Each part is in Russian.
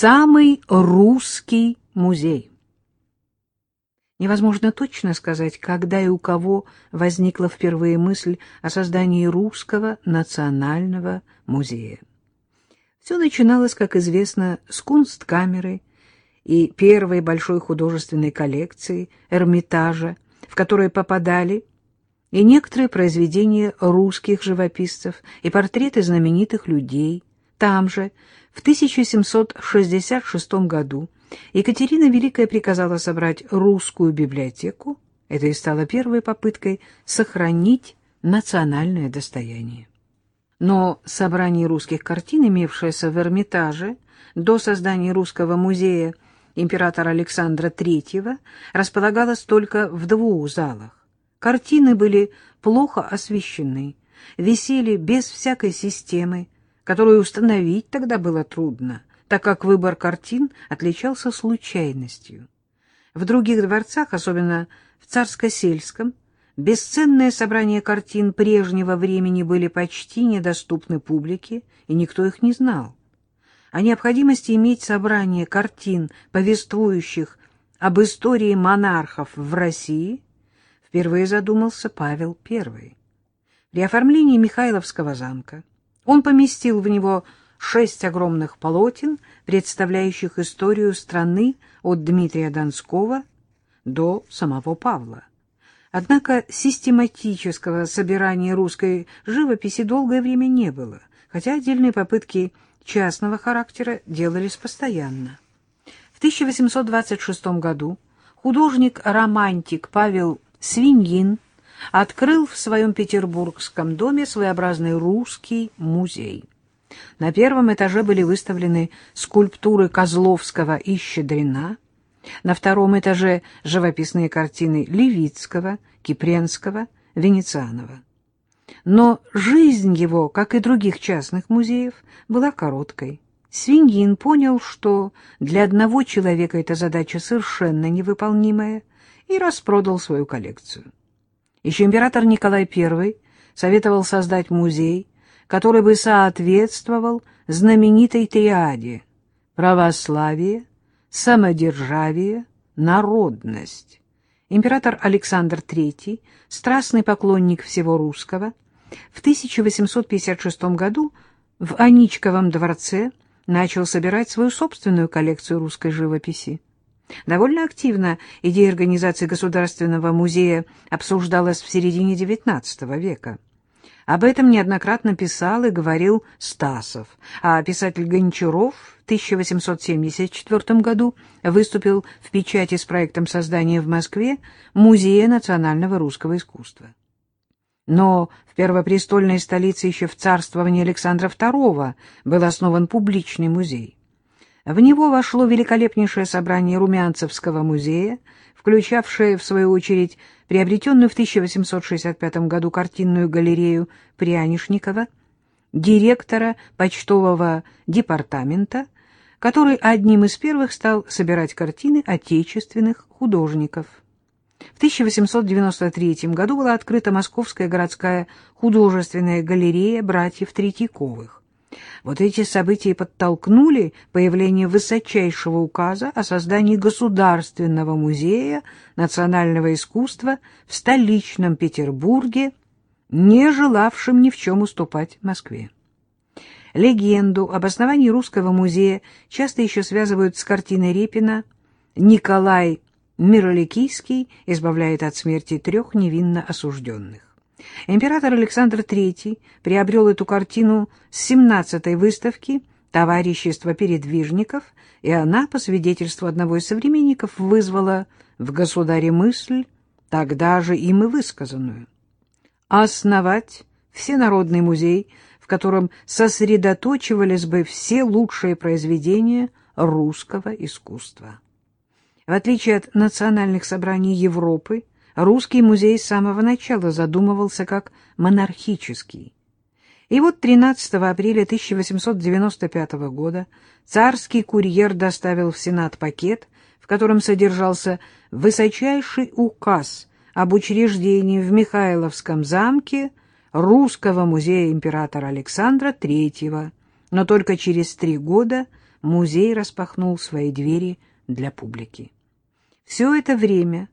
Самый русский музей. Невозможно точно сказать, когда и у кого возникла впервые мысль о создании русского национального музея. Все начиналось, как известно, с кунсткамеры и первой большой художественной коллекции Эрмитажа, в которой попадали и некоторые произведения русских живописцев, и портреты знаменитых людей. Там же, в 1766 году, Екатерина Великая приказала собрать русскую библиотеку. Это и стало первой попыткой сохранить национальное достояние. Но собрание русских картин, имевшееся в Эрмитаже до создания русского музея императора Александра III, располагалось только в двух залах. Картины были плохо освещены, висели без всякой системы, которую установить тогда было трудно, так как выбор картин отличался случайностью. В других дворцах, особенно в Царско-сельском, бесценные собрания картин прежнего времени были почти недоступны публике, и никто их не знал. О необходимости иметь собрание картин, повествующих об истории монархов в России – впервые задумался Павел I. При оформлении Михайловского замка он поместил в него шесть огромных полотен, представляющих историю страны от Дмитрия Донского до самого Павла. Однако систематического собирания русской живописи долгое время не было, хотя отдельные попытки частного характера делались постоянно. В 1826 году художник-романтик Павел Свиньин открыл в своем петербургском доме своеобразный русский музей. На первом этаже были выставлены скульптуры Козловского и Щедрина, на втором этаже живописные картины Левицкого, Кипренского, Венецианова. Но жизнь его, как и других частных музеев, была короткой. Свиньин понял, что для одного человека эта задача совершенно невыполнимая, и распродал свою коллекцию. Еще император Николай I советовал создать музей, который бы соответствовал знаменитой триаде православие, самодержавие, народность. Император Александр III, страстный поклонник всего русского, в 1856 году в Аничковом дворце начал собирать свою собственную коллекцию русской живописи. Довольно активно идея организации Государственного музея обсуждалась в середине XIX века. Об этом неоднократно писал и говорил Стасов, а писатель Гончаров в 1874 году выступил в печати с проектом создания в Москве Музея национального русского искусства. Но в первопрестольной столице еще в царствовании Александра II был основан публичный музей. В него вошло великолепнейшее собрание Румянцевского музея, включавшее, в свою очередь, приобретенную в 1865 году картинную галерею Прянишникова, директора почтового департамента, который одним из первых стал собирать картины отечественных художников. В 1893 году была открыта Московская городская художественная галерея братьев Третьяковых. Вот эти события подтолкнули появление высочайшего указа о создании Государственного музея национального искусства в столичном Петербурге, не желавшим ни в чем уступать Москве. Легенду об основании русского музея часто еще связывают с картиной Репина «Николай Мироликийский избавляет от смерти трех невинно осужденных». Император Александр III приобрел эту картину с 17-й выставки «Товарищество передвижников», и она, по свидетельству одного из современников, вызвала в государе мысль, тогда же им и высказанную. Основать всенародный музей, в котором сосредоточивались бы все лучшие произведения русского искусства. В отличие от национальных собраний Европы, русский музей с самого начала задумывался как монархический. И вот 13 апреля 1895 года царский курьер доставил в Сенат пакет, в котором содержался высочайший указ об учреждении в Михайловском замке Русского музея императора Александра III, но только через три года музей распахнул свои двери для публики. Все это время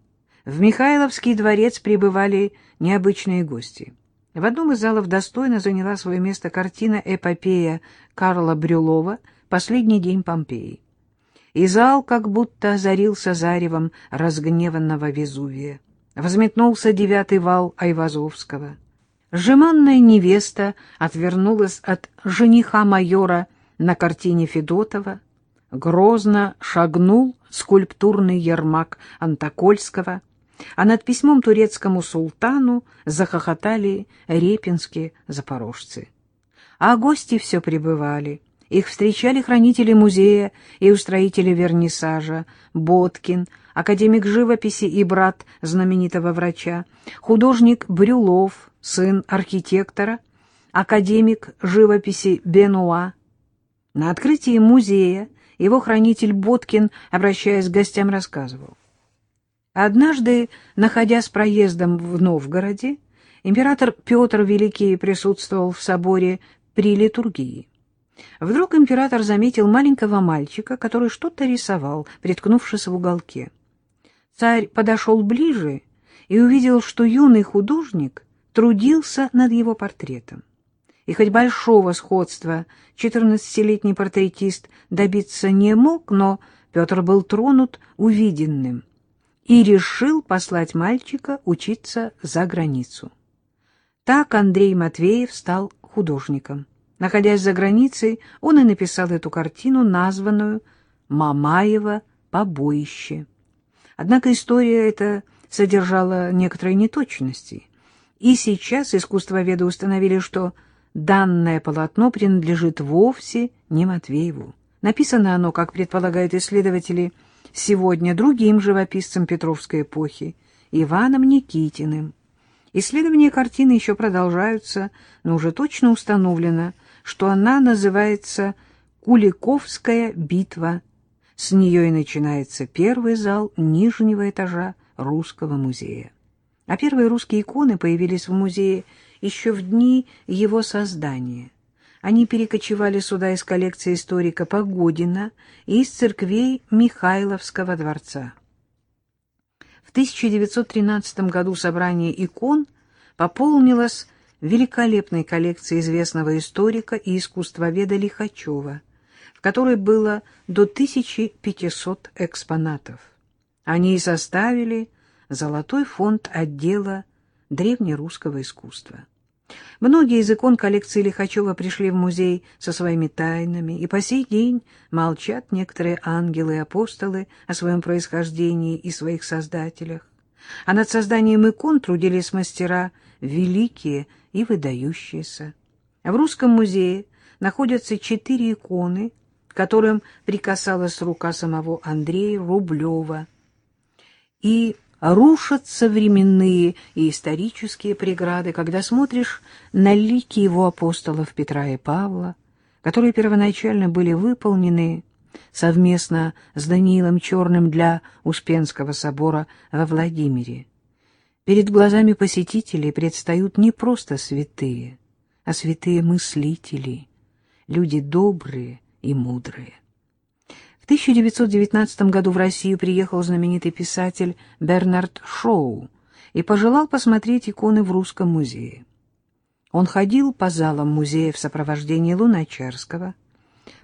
в Михайловский дворец прибывали необычные гости. В одном из залов достойно заняла свое место картина «Эпопея» Карла Брюлова «Последний день Помпеи». И зал как будто озарился заревом разгневанного Везувия. Возметнулся девятый вал Айвазовского. Жеманная невеста отвернулась от жениха майора на картине Федотова. Грозно шагнул скульптурный ермак Антокольского, а над письмом турецкому султану захохотали репинские запорожцы. А гости все прибывали. Их встречали хранители музея и устроители вернисажа, Боткин, академик живописи и брат знаменитого врача, художник Брюлов, сын архитектора, академик живописи Бенуа. На открытии музея его хранитель Боткин, обращаясь к гостям, рассказывал. Однажды, находясь проездом в Новгороде, император Петр Великий присутствовал в соборе при литургии. Вдруг император заметил маленького мальчика, который что-то рисовал, приткнувшись в уголке. Царь подошел ближе и увидел, что юный художник трудился над его портретом. И хоть большого сходства четырнадцатилетний портретист добиться не мог, но Петр был тронут увиденным и решил послать мальчика учиться за границу. Так Андрей Матвеев стал художником. Находясь за границей, он и написал эту картину, названную «Мамаева побоище». Однако история эта содержала некоторые неточности, и сейчас искусствоведы установили, что данное полотно принадлежит вовсе не Матвееву. Написано оно, как предполагают исследователи, сегодня другим живописцем Петровской эпохи, Иваном Никитиным. Исследования картины еще продолжаются, но уже точно установлено, что она называется «Куликовская битва». С нее и начинается первый зал нижнего этажа Русского музея. А первые русские иконы появились в музее еще в дни его создания. Они перекочевали сюда из коллекции историка Погодина и из церквей Михайловского дворца. В 1913 году собрание икон пополнилось великолепной коллекции известного историка и искусствоведа Лихачева, в которой было до 1500 экспонатов. Они и составили золотой фонд отдела древнерусского искусства. Многие из икон коллекции Лихачева пришли в музей со своими тайнами, и по сей день молчат некоторые ангелы и апостолы о своем происхождении и своих создателях. А над созданием икон трудились мастера великие и выдающиеся. В Русском музее находятся четыре иконы, которым прикасалась рука самого Андрея Рублева. И рушатся временные и исторические преграды, когда смотришь на лики его апостолов Петра и Павла, которые первоначально были выполнены совместно с Даниилом Черным для Успенского собора во Владимире. Перед глазами посетителей предстают не просто святые, а святые мыслители, люди добрые и мудрые. В 1919 году в Россию приехал знаменитый писатель Бернард Шоу и пожелал посмотреть иконы в Русском музее. Он ходил по залам музея в сопровождении Луначарского,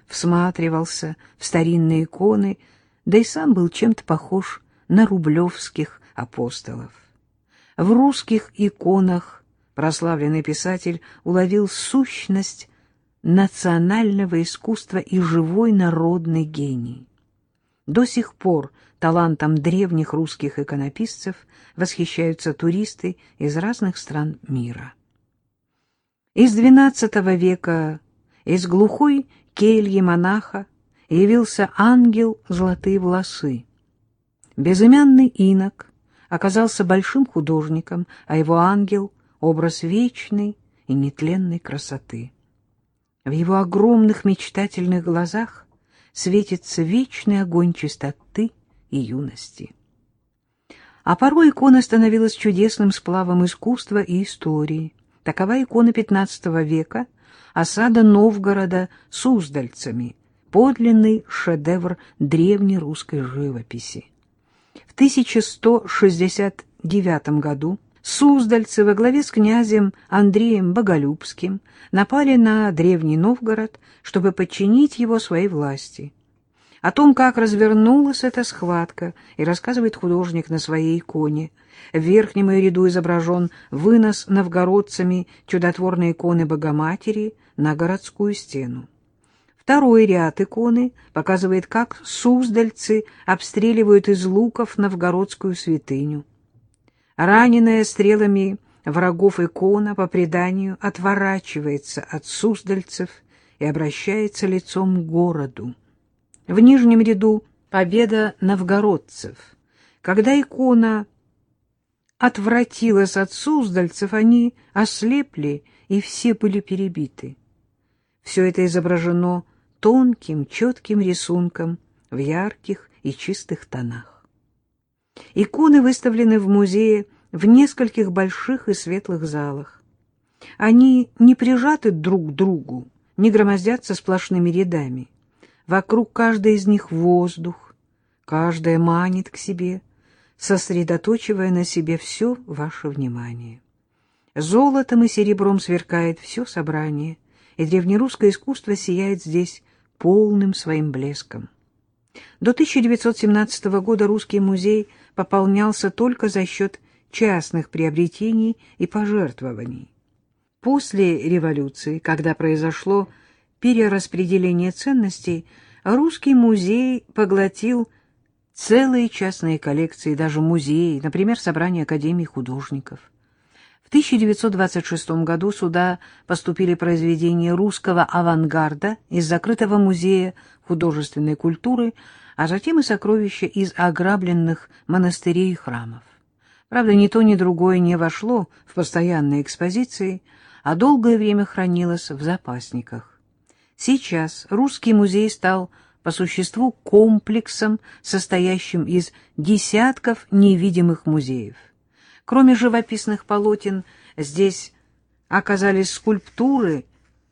всматривался в старинные иконы, да и сам был чем-то похож на рублевских апостолов. В русских иконах прославленный писатель уловил сущность национального искусства и живой народный гений. До сих пор талантом древних русских иконописцев восхищаются туристы из разных стран мира. Из XII века из глухой кельи монаха явился ангел золотые волосы. Безымянный инок оказался большим художником, а его ангел — образ вечной и нетленной красоты. В его огромных мечтательных глазах светится вечный огонь чистоты и юности. А порой икона становилась чудесным сплавом искусства и истории. Такова икона XV века осада Новгорода суздальцами, подлинный шедевр древней русской живописи. В 1169 году суздальцы во главе с князем Андреем Боголюбским напали на древний Новгород, чтобы подчинить его своей власти. О том, как развернулась эта схватка, и рассказывает художник на своей иконе. В верхнем ее ряду изображен вынос новгородцами чудотворной иконы Богоматери на городскую стену. Второй ряд иконы показывает, как суздальцы обстреливают из луков новгородскую святыню. Раненая стрелами врагов икона, по преданию, отворачивается от суздальцев и обращается лицом к городу. В нижнем ряду победа новгородцев. Когда икона отвратилась от суздальцев, они ослепли, и все были перебиты. Все это изображено тонким, четким рисунком в ярких и чистых тонах. Иконы выставлены в музее в нескольких больших и светлых залах. Они не прижаты друг к другу, не громоздятся сплошными рядами. Вокруг каждой из них воздух, каждая манит к себе, сосредоточивая на себе все ваше внимание. Золотом и серебром сверкает все собрание, и древнерусское искусство сияет здесь полным своим блеском. До 1917 года русский музей пополнялся только за счет частных приобретений и пожертвований. После революции, когда произошло перераспределение ценностей, русский музей поглотил целые частные коллекции, даже музеи, например, собрание Академии художников. В 1926 году сюда поступили произведения русского авангарда из закрытого музея художественной культуры, а затем и сокровища из ограбленных монастырей и храмов. Правда, ни то, ни другое не вошло в постоянные экспозиции, а долгое время хранилось в запасниках. Сейчас русский музей стал по существу комплексом, состоящим из десятков невидимых музеев. Кроме живописных полотен, здесь оказались скульптуры,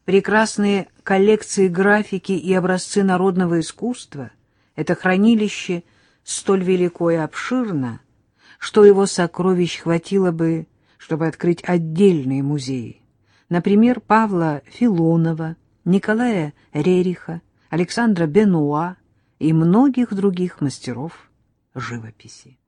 прекрасные коллекции графики и образцы народного искусства. Это хранилище столь велико и обширно, что его сокровищ хватило бы, чтобы открыть отдельные музеи. Например, Павла Филонова, Николая Рериха, Александра Бенуа и многих других мастеров живописи.